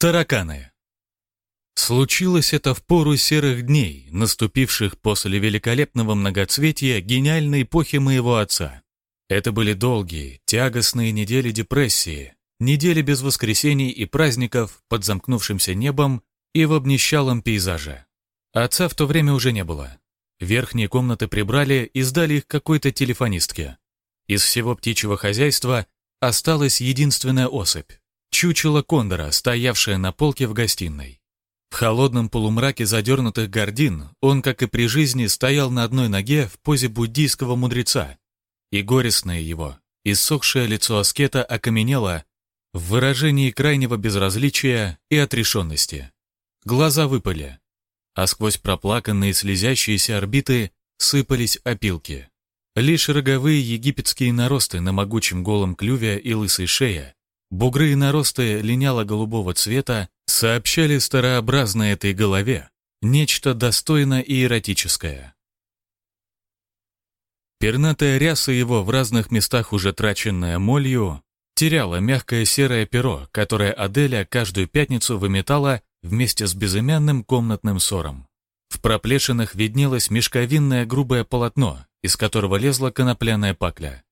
Тараканы. Случилось это в пору серых дней, наступивших после великолепного многоцветия гениальной эпохи моего отца. Это были долгие, тягостные недели депрессии, недели без воскресений и праздников под замкнувшимся небом и в обнищалом пейзаже. Отца в то время уже не было. Верхние комнаты прибрали и сдали их какой-то телефонистке. Из всего птичьего хозяйства осталась единственная особь чучело кондора, стоявшее на полке в гостиной. В холодном полумраке задернутых гордин он, как и при жизни, стоял на одной ноге в позе буддийского мудреца, и горестное его, иссохшее лицо аскета окаменело в выражении крайнего безразличия и отрешенности. Глаза выпали, а сквозь проплаканные слезящиеся орбиты сыпались опилки. Лишь роговые египетские наросты на могучем голом клюве и лысой шее Бугры и наросты линяло-голубого цвета сообщали старообразной этой голове нечто достойно и эротическое. Пернатая ряса его в разных местах уже траченная молью теряла мягкое серое перо, которое Аделя каждую пятницу выметала вместе с безымянным комнатным ссором. В проплешинах виднелось мешковинное грубое полотно, из которого лезла конопляная пакля.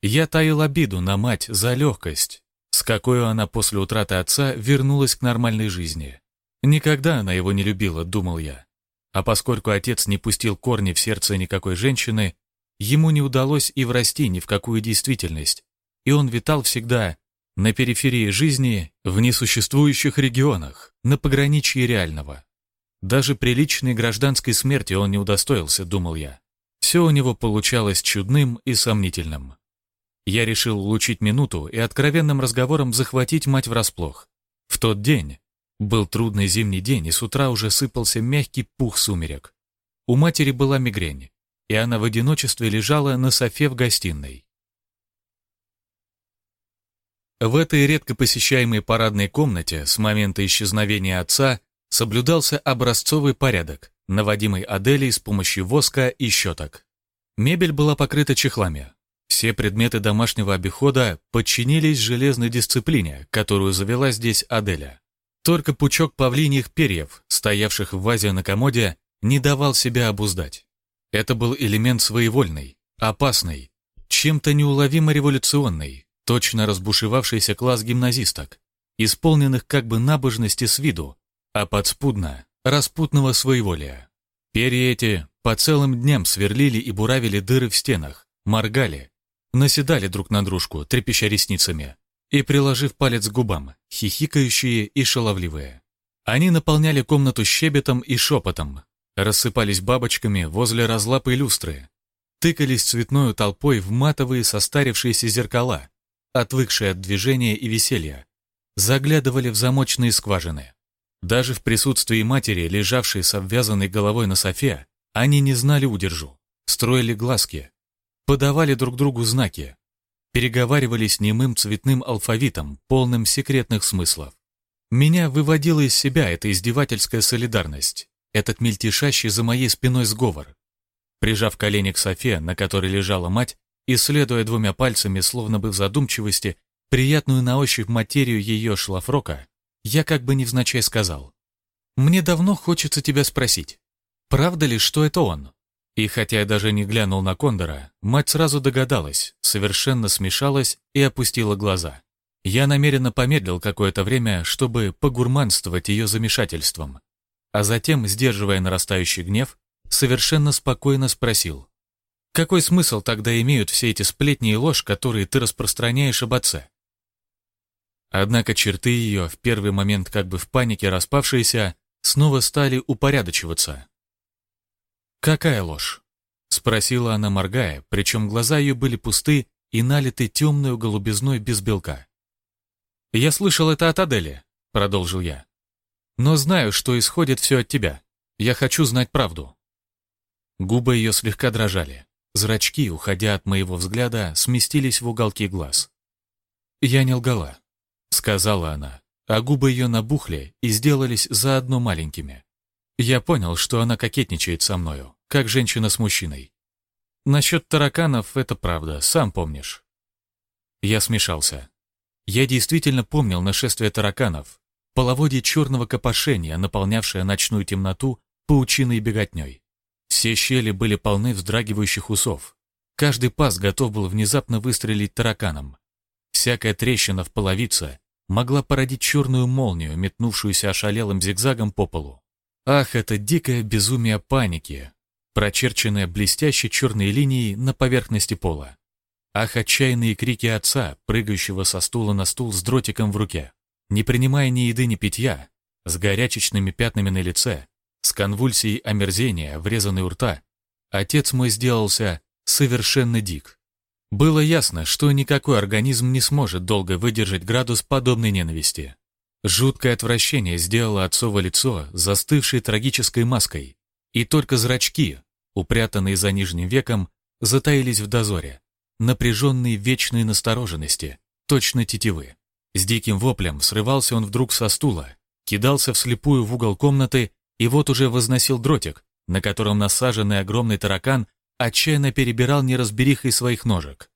Я таил обиду на мать за легкость, с какой она после утраты отца вернулась к нормальной жизни. Никогда она его не любила, думал я. А поскольку отец не пустил корни в сердце никакой женщины, ему не удалось и врасти ни в какую действительность, и он витал всегда на периферии жизни, в несуществующих регионах, на пограничье реального. Даже при личной гражданской смерти он не удостоился, думал я. Все у него получалось чудным и сомнительным. Я решил улучшить минуту и откровенным разговором захватить мать врасплох. В тот день был трудный зимний день, и с утра уже сыпался мягкий пух сумерек. У матери была мигрень, и она в одиночестве лежала на софе в гостиной. В этой редко посещаемой парадной комнате с момента исчезновения отца соблюдался образцовый порядок, наводимый Аделей с помощью воска и щеток. Мебель была покрыта чехлами, все предметы домашнего обихода подчинились железной дисциплине, которую завела здесь Аделя. Только пучок павлиньих перьев, стоявших в вазе на комоде, не давал себя обуздать. Это был элемент своевольный, опасный, чем-то неуловимо революционный, точно разбушевавшийся класс гимназисток, исполненных как бы набожности с виду, а подспудно распутного своеволия. Перья эти по целым дням сверлили и буравили дыры в стенах, моргали, наседали друг на дружку, трепеща ресницами, и приложив палец к губам, хихикающие и шаловливые. Они наполняли комнату щебетом и шепотом, рассыпались бабочками возле разлапой люстры, тыкались цветной толпой в матовые состарившиеся зеркала, отвыкшие от движения и веселья, заглядывали в замочные скважины. Даже в присутствии матери, лежавшей с обвязанной головой на софе, они не знали удержу, строили глазки, подавали друг другу знаки, переговаривались немым цветным алфавитом, полным секретных смыслов. Меня выводила из себя эта издевательская солидарность, этот мельтешащий за моей спиной сговор. Прижав колени к Софе, на которой лежала мать, исследуя двумя пальцами, словно бы в задумчивости, приятную на ощупь материю ее шлафрока, я как бы невзначай сказал. «Мне давно хочется тебя спросить, правда ли, что это он?» И хотя я даже не глянул на Кондора, мать сразу догадалась, совершенно смешалась и опустила глаза. Я намеренно помедлил какое-то время, чтобы погурманствовать ее замешательством. А затем, сдерживая нарастающий гнев, совершенно спокойно спросил. «Какой смысл тогда имеют все эти сплетни и ложь, которые ты распространяешь об отце?» Однако черты ее, в первый момент как бы в панике распавшиеся, снова стали упорядочиваться, «Какая ложь?» — спросила она, моргая, причем глаза ее были пусты и налиты темную голубизной без белка. «Я слышал это от Адели», — продолжил я. «Но знаю, что исходит все от тебя. Я хочу знать правду». Губы ее слегка дрожали. Зрачки, уходя от моего взгляда, сместились в уголки глаз. «Я не лгала», — сказала она, а губы ее набухли и сделались заодно маленькими. Я понял, что она кокетничает со мною, как женщина с мужчиной. Насчет тараканов это правда, сам помнишь. Я смешался. Я действительно помнил нашествие тараканов, половодье черного копошения, наполнявшее ночную темноту паучиной беготней. Все щели были полны вздрагивающих усов. Каждый паз готов был внезапно выстрелить тараканом. Всякая трещина в половице могла породить черную молнию, метнувшуюся ошалелым зигзагом по полу. Ах, это дикое безумие паники, прочерченное блестящей черной линией на поверхности пола. Ах, отчаянные крики отца, прыгающего со стула на стул с дротиком в руке, не принимая ни еды, ни питья, с горячечными пятнами на лице, с конвульсией омерзения, врезанной у рта, отец мой сделался совершенно дик. Было ясно, что никакой организм не сможет долго выдержать градус подобной ненависти. Жуткое отвращение сделало отцово лицо, застывшей трагической маской, и только зрачки, упрятанные за нижним веком, затаились в дозоре, напряженные вечной настороженности, точно тетивы. С диким воплем срывался он вдруг со стула, кидался вслепую в угол комнаты и вот уже возносил дротик, на котором насаженный огромный таракан отчаянно перебирал неразберихой своих ножек.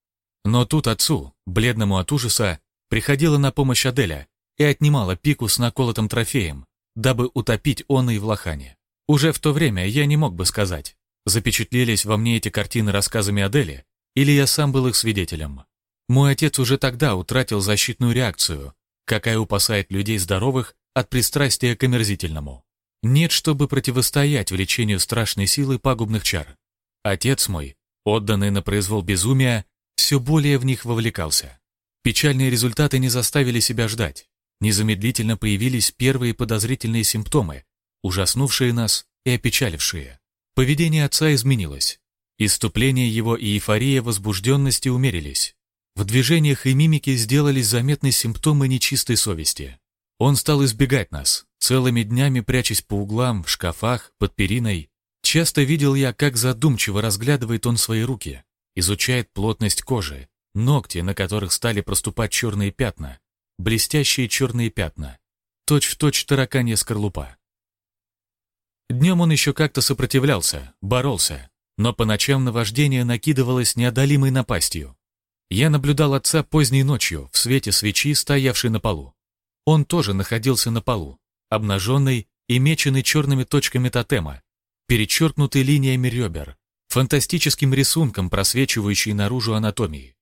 Но тут отцу, бледному от ужаса, приходила на помощь Аделя и отнимала пику с наколотым трофеем, дабы утопить он и в лохане. Уже в то время я не мог бы сказать, запечатлелись во мне эти картины рассказами Адели, или я сам был их свидетелем. Мой отец уже тогда утратил защитную реакцию, какая упасает людей здоровых от пристрастия к омерзительному. Нет, чтобы противостоять влечению страшной силы пагубных чар. Отец мой, отданный на произвол безумия, все более в них вовлекался. Печальные результаты не заставили себя ждать. Незамедлительно появились первые подозрительные симптомы, ужаснувшие нас и опечалившие. Поведение отца изменилось. Иступление его и эйфория возбужденности умерились. В движениях и мимике сделались заметны симптомы нечистой совести. Он стал избегать нас, целыми днями прячась по углам, в шкафах, под периной. Часто видел я, как задумчиво разглядывает он свои руки, изучает плотность кожи, ногти, на которых стали проступать черные пятна, блестящие черные пятна, точь-в-точь точь тараканья скорлупа. Днем он еще как-то сопротивлялся, боролся, но по ночам наваждение накидывалось неодолимой напастью. Я наблюдал отца поздней ночью в свете свечи, стоявшей на полу. Он тоже находился на полу, обнаженный и меченный черными точками тотема, перечеркнутый линиями ребер, фантастическим рисунком, просвечивающей наружу анатомии.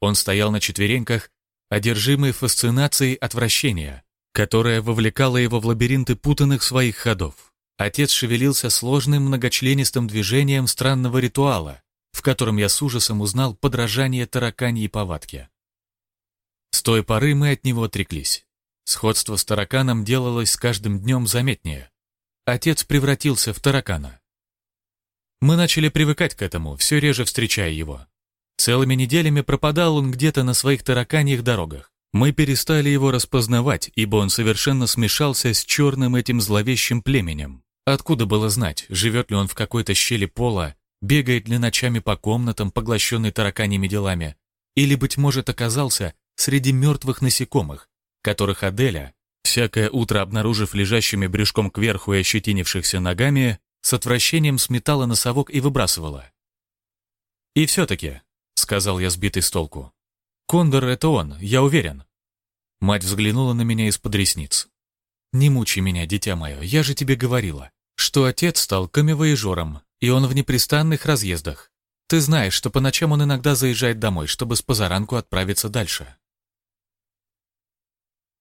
Он стоял на четвереньках, одержимый фасцинацией отвращения, которая вовлекала его в лабиринты путанных своих ходов. Отец шевелился сложным многочленистым движением странного ритуала, в котором я с ужасом узнал подражание тараканьей повадке. С той поры мы от него отреклись. Сходство с тараканом делалось с каждым днем заметнее. Отец превратился в таракана. Мы начали привыкать к этому, все реже встречая его. Целыми неделями пропадал он где-то на своих тараканьих дорогах. Мы перестали его распознавать, ибо он совершенно смешался с черным этим зловещим племенем. Откуда было знать, живет ли он в какой-то щели пола, бегает ли ночами по комнатам, поглощенный тараканьими делами, или, быть может, оказался среди мертвых насекомых, которых Аделя, всякое утро обнаружив лежащими брюшком кверху и ощетинившихся ногами, с отвращением сметала носовок и выбрасывала. «И все-таки», — сказал я сбитый с толку, — «Кондор — это он, я уверен». Мать взглянула на меня из-под ресниц. «Не мучай меня, дитя мое, я же тебе говорила, что отец стал камевоежором, и он в непрестанных разъездах. Ты знаешь, что по ночам он иногда заезжает домой, чтобы с позаранку отправиться дальше».